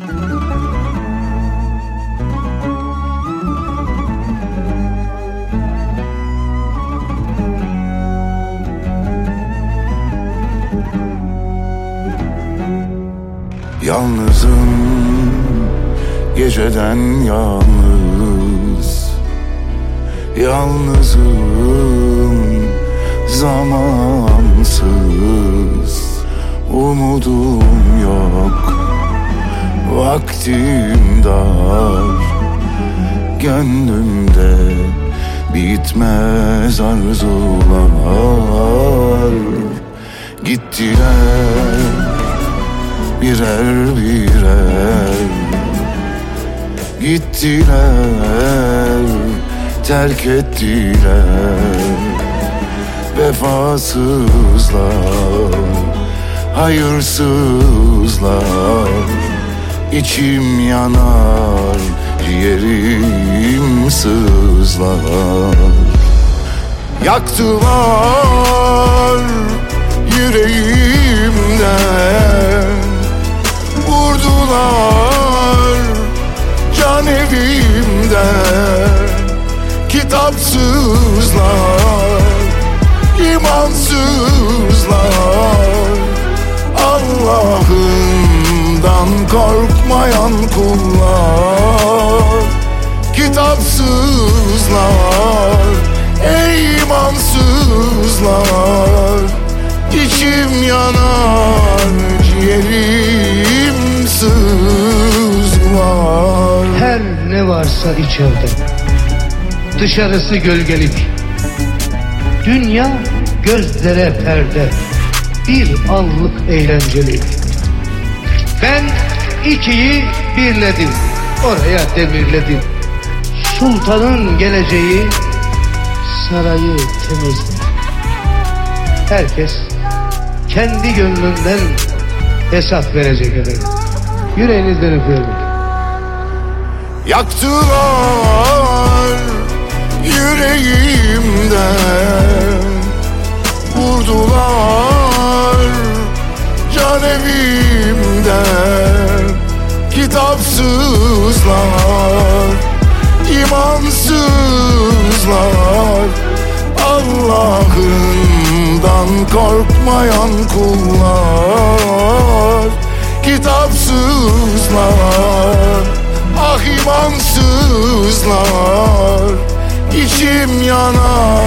Yalnızım geceden yalnız. Yalnızım zamansız. Umudum yok Vaktim dar. Gönlümde bitmez arzular. Gittiler birer birer. Gittiler, terk ettiler Vefasızlar, hayırsızlar İçim yanar, ciğerim sızlar. Yaktılar yüreğimden vurdular Can evimde. Kitapsızlar imansızlar korkmayan kullar Kitapsızlar Ey imansızlar. İçim yanar ciğerim sızlar. Her ne varsa içeride Dışarısı gölgelik. Dünya gözlere perde. Bir anlık eğlencelik. Ben ikiyi birledim Oraya demirledim Sultanın geleceği Sarayı temizledim Herkes kendi gönlünden hesap verecek efendim. Yüreğinizden öpüyorum. Yaktılar yüreğimden Allah'ından korkmayan kullar Kitapsızlar, ah imansızlar İçim yanar